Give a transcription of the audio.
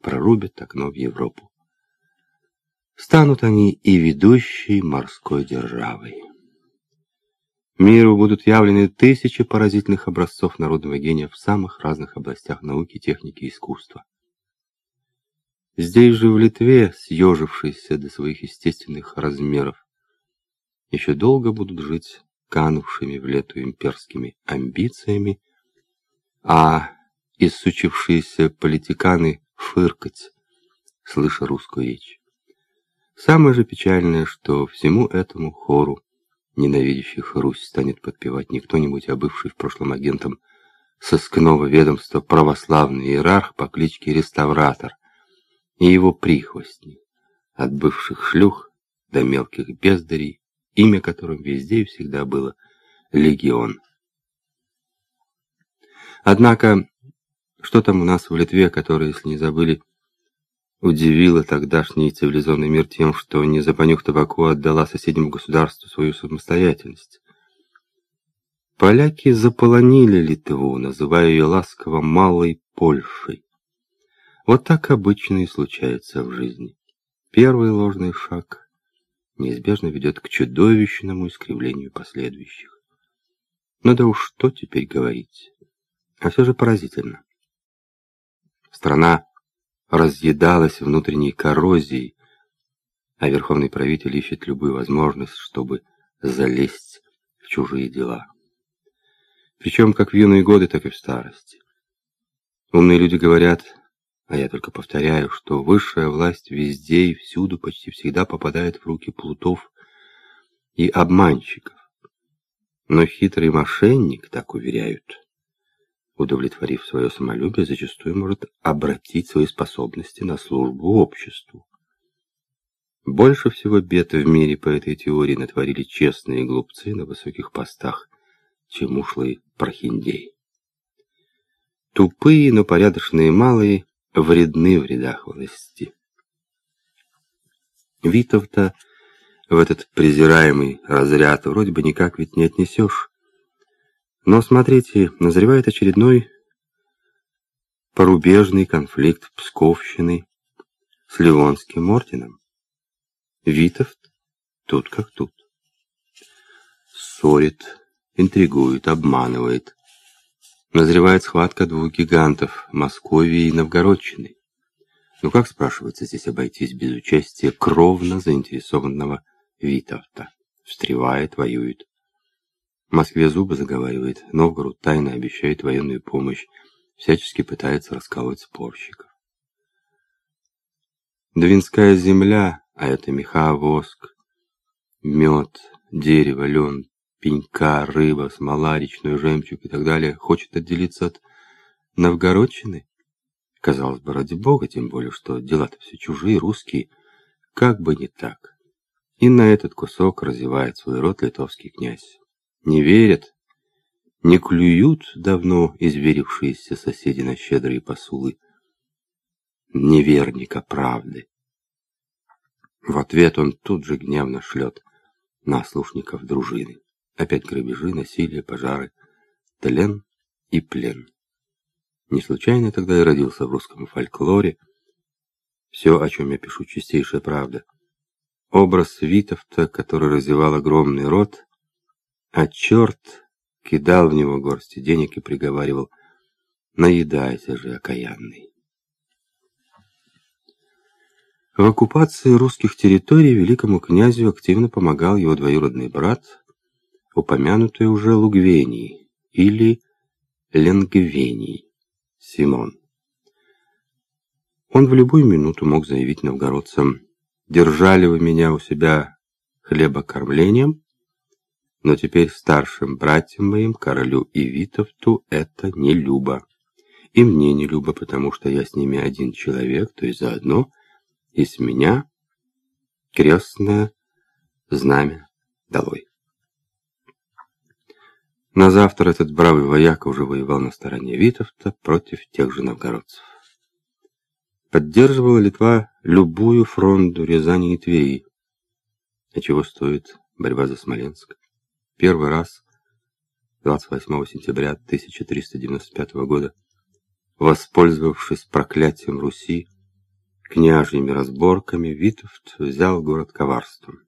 прорубят окно в Европу. Станут они и ведущей морской державой. Миру будут явлены тысячи поразительных образцов народного гения в самых разных областях науки, техники и искусства. Здесь же, в Литве, съежившиеся до своих естественных размеров, еще долго будут жить канувшими в лету имперскими амбициями, а иссучившиеся политиканы фыркать, слыша русскую речь. Самое же печальное, что всему этому хору ненавидящих Русь станет подпевать не кто-нибудь, а бывший в прошлом агентом сыскного ведомства православный иерарх по кличке Реставратор и его прихвостни, от бывших шлюх до мелких бездарей, имя которым везде и всегда было Легион. Однако, что там у нас в Литве, которая, если не забыли, удивила тогдашний цивилизованный мир тем, что, не запонюх табаку, отдала соседнему государству свою самостоятельность. Поляки заполонили Литву, называя ее ласково «малой Польшей». Вот так обычно и случается в жизни. Первый ложный шаг неизбежно ведет к чудовищному искривлению последующих. Но да уж что теперь говорить. А все же поразительно. Страна разъедалась внутренней коррозией, а верховный правитель ищет любую возможность, чтобы залезть в чужие дела. Причем как в юные годы, так и в старости. Умные люди говорят, а я только повторяю, что высшая власть везде и всюду почти всегда попадает в руки плутов и обманщиков. Но хитрый мошенник, так уверяют, удовлетворив свое самолюбие, зачастую может обратить свои способности на службу обществу. Больше всего бед в мире по этой теории натворили честные глупцы на высоких постах, чем ушлые прохиндеи. Тупые, но порядочные малые вредны в рядах власти. Витов-то в этот презираемый разряд вроде бы никак ведь не отнесешь. Но смотрите, назревает очередной порубежный конфликт Псковщины с Ливонским орденом. Витовт тут как тут. Ссорит, интригует, обманывает. Назревает схватка двух гигантов – Московии и Новгородчины. Ну как, спрашивается, здесь обойтись без участия кровно заинтересованного Витовта? Встревает, воюет. Москве зубы заговаривает, Новгород тайно обещает военную помощь, всячески пытается расколоть спорщиков. Двинская земля, а это меха, воск, мед, дерево, лен, пенька, рыба, смола, речной жемчуг и так далее, хочет отделиться от Новгородчины? Казалось бы, ради бога, тем более, что дела-то все чужие, русские, как бы не так. И на этот кусок развивает свой рот литовский князь не верят, не клюют давно изверившиеся соседи на щедрые посулы неверника правды. В ответ он тут же гневно шлет на слушников дружины. Опять грабежи, насилие, пожары, тлен и плен. Не случайно тогда и родился в русском фольклоре все, о чем я пишу, чистейшая правда. Образ Витовта, который развивал огромный рот, а черт кидал в него горсти денег и приговаривал «Наедайся же, окаянный». В оккупации русских территорий великому князю активно помогал его двоюродный брат, упомянутый уже Лугвений или Ленгвений Симон. Он в любую минуту мог заявить новгородцам «Держали вы меня у себя хлебокормлением, но теперь старшим братьям моим, королю и Витовту, это не любо. И мне не любо, потому что я с ними один человек, то есть заодно, и с меня крестное знамя долой. На завтра этот бравый вояка уже воевал на стороне Витовта против тех же новгородцев. Поддерживала Литва любую фронту Рязани и Твери. А чего стоит борьба за Смоленск? Первый раз 28 сентября 1395 года, воспользовавшись проклятием Руси, княжьими разборками Витовт взял город коварством.